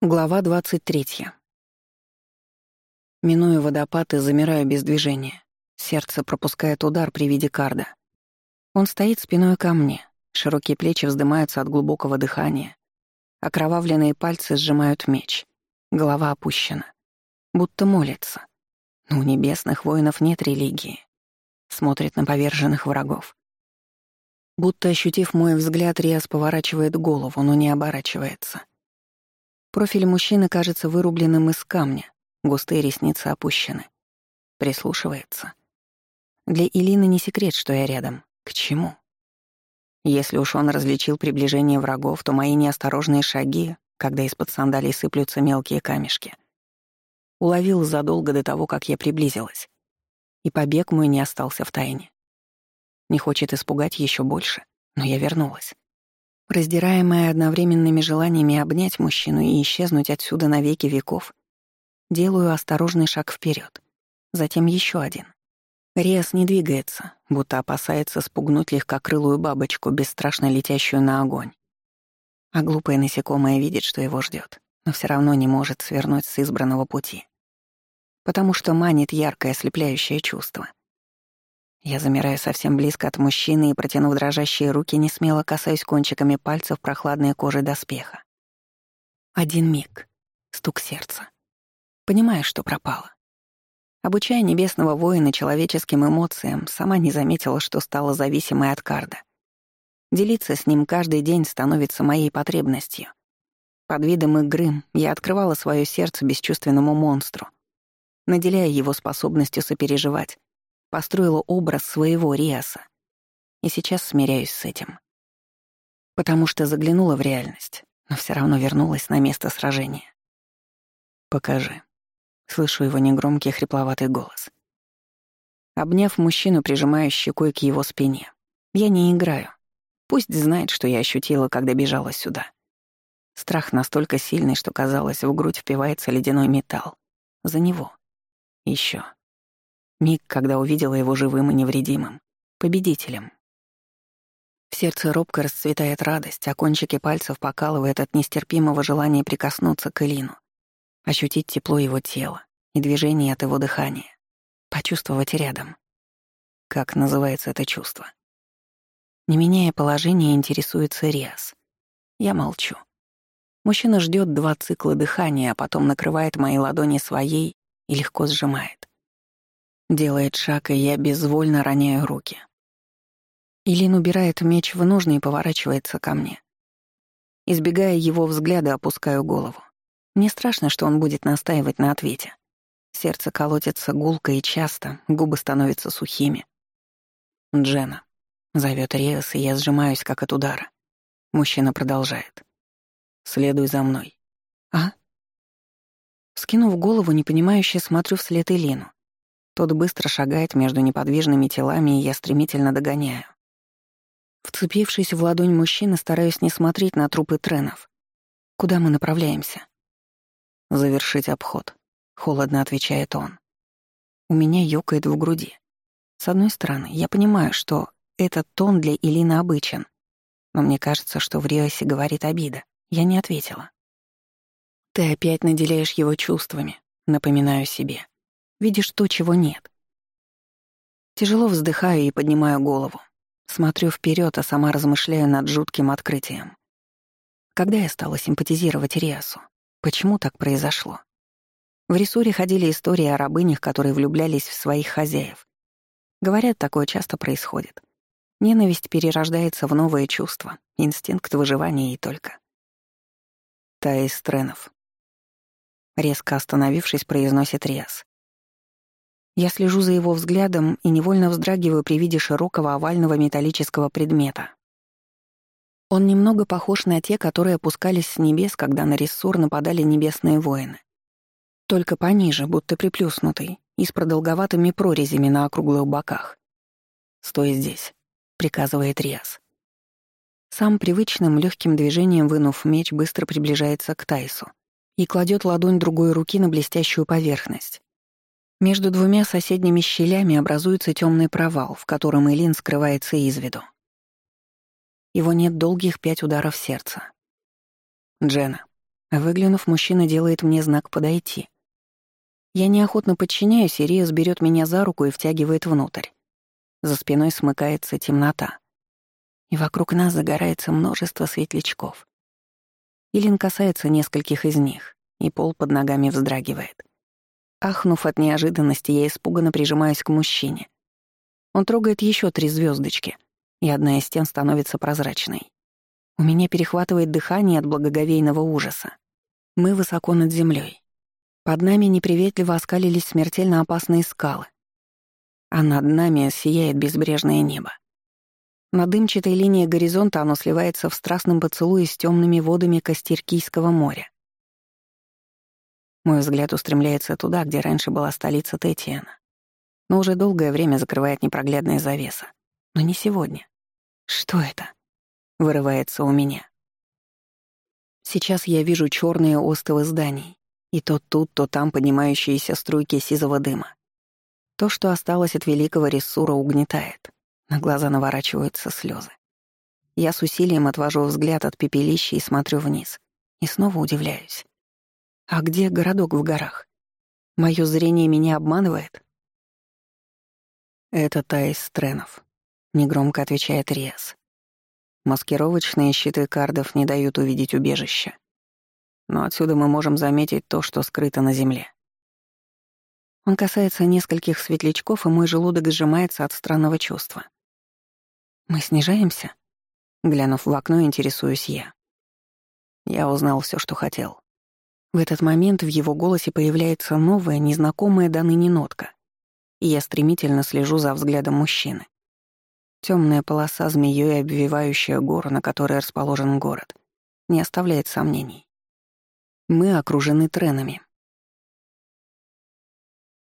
Глава 23. Миную водопад и замираю без движения. Сердце пропускает удар при виде карда. Он стоит спиной ко мне, широкие плечи вздымаются от глубокого дыхания. Окровавленные пальцы сжимают меч. Голова опущена. Будто молится. Но у небесных воинов нет религии. Смотрит на поверженных врагов. Будто ощутив мой взгляд, Риас поворачивает голову, но не оборачивается. Профиль мужчины кажется вырубленным из камня, густые ресницы опущены. Прислушивается. Для Илины не секрет, что я рядом. К чему? Если уж он различил приближение врагов, то мои неосторожные шаги, когда из-под сандалий сыплются мелкие камешки, уловил задолго до того, как я приблизилась. И побег мой не остался в тайне. Не хочет испугать еще больше, но я вернулась. Раздираемая одновременными желаниями обнять мужчину и исчезнуть отсюда на веки веков, делаю осторожный шаг вперед, затем еще один. Риас не двигается, будто опасается спугнуть легкокрылую бабочку, бесстрашно летящую на огонь. А глупое насекомое видит, что его ждет, но все равно не может свернуть с избранного пути. Потому что манит яркое ослепляющее чувство. Я замираю совсем близко от мужчины и, протянув дрожащие руки, не смело касаюсь кончиками пальцев прохладной кожи доспеха. Один миг. Стук сердца. Понимаю, что пропало. Обучая небесного воина человеческим эмоциям, сама не заметила, что стала зависимой от карда. Делиться с ним каждый день становится моей потребностью. Под видом игры я открывала свое сердце бесчувственному монстру, наделяя его способностью сопереживать, построила образ своего Риаса. И сейчас смиряюсь с этим. Потому что заглянула в реальность, но все равно вернулась на место сражения. «Покажи». Слышу его негромкий хрипловатый голос. Обняв мужчину, прижимаю щекой к его спине. Я не играю. Пусть знает, что я ощутила, когда бежала сюда. Страх настолько сильный, что, казалось, в грудь впивается ледяной металл. За него. Еще. Миг, когда увидела его живым и невредимым. Победителем. В сердце робко расцветает радость, а кончики пальцев покалывает от нестерпимого желания прикоснуться к Элину, ощутить тепло его тела и движение от его дыхания, почувствовать рядом. Как называется это чувство? Не меняя положения, интересуется Риас. Я молчу. Мужчина ждет два цикла дыхания, а потом накрывает мои ладони своей и легко сжимает. Делает шаг, и я безвольно роняю руки. Илин убирает меч в ножны и поворачивается ко мне. Избегая его взгляда, опускаю голову. Мне страшно, что он будет настаивать на ответе. Сердце колотится гулко и часто, губы становятся сухими. «Джена», — зовет Риас, и я сжимаюсь, как от удара. Мужчина продолжает. «Следуй за мной». «А?» Скинув голову, непонимающе смотрю вслед Илину. Тот быстро шагает между неподвижными телами, и я стремительно догоняю. Вцепившись в ладонь мужчины, стараюсь не смотреть на трупы тренов. Куда мы направляемся? «Завершить обход», — холодно отвечает он. У меня ёкает в груди. С одной стороны, я понимаю, что этот тон для Илины обычен, но мне кажется, что в Риосе говорит обида. Я не ответила. «Ты опять наделяешь его чувствами», — напоминаю себе. Видишь то, чего нет. Тяжело вздыхаю и поднимаю голову. Смотрю вперед, а сама размышляю над жутким открытием. Когда я стала симпатизировать Риасу? Почему так произошло? В Рисуре ходили истории о рабынях, которые влюблялись в своих хозяев. Говорят, такое часто происходит. Ненависть перерождается в новое чувство, инстинкт выживания и только. Таис Тренов. Резко остановившись, произносит Риас. Я слежу за его взглядом и невольно вздрагиваю при виде широкого овального металлического предмета. Он немного похож на те, которые опускались с небес, когда на Рессор нападали небесные воины. Только пониже, будто приплюснутый, и с продолговатыми прорезями на округлых боках. «Стой здесь», — приказывает Риас. Сам привычным легким движением, вынув меч, быстро приближается к Тайсу и кладет ладонь другой руки на блестящую поверхность. Между двумя соседними щелями образуется темный провал, в котором Элин скрывается из виду. Его нет долгих пять ударов сердца. «Джена», Выглянув, мужчина делает мне знак «подойти». Я неохотно подчиняюсь, и Риас берет меня за руку и втягивает внутрь. За спиной смыкается темнота. И вокруг нас загорается множество светлячков. Илин касается нескольких из них, и пол под ногами вздрагивает. Ахнув от неожиданности, я испуганно прижимаюсь к мужчине. Он трогает еще три звездочки, и одна из стен становится прозрачной. У меня перехватывает дыхание от благоговейного ужаса. Мы высоко над землей. Под нами неприветливо оскалились смертельно опасные скалы. А над нами сияет безбрежное небо. На дымчатой линии горизонта оно сливается в страстном поцелуе с темными водами Костеркийского моря. Мой взгляд устремляется туда, где раньше была столица Тетиана. Но уже долгое время закрывает непроглядная завеса. Но не сегодня. Что это? Вырывается у меня. Сейчас я вижу черные остовы зданий, и то тут, то там поднимающиеся струйки сизого дыма. То, что осталось от великого рессура, угнетает. На глаза наворачиваются слезы. Я с усилием отвожу взгляд от пепелища и смотрю вниз. И снова удивляюсь. А где городок в горах? Мое зрение меня обманывает? Это Таис Стренов, негромко отвечает Риас. Маскировочные щиты кардов не дают увидеть убежище. Но отсюда мы можем заметить то, что скрыто на земле. Он касается нескольких светлячков, и мой желудок сжимается от странного чувства. «Мы снижаемся?» Глянув в окно, интересуюсь я. Я узнал все, что хотел. В этот момент в его голосе появляется новая, незнакомая до ныне нотка, и я стремительно слежу за взглядом мужчины. Темная полоса змеей, обвивающая гору, на которой расположен город, не оставляет сомнений. Мы окружены тренами,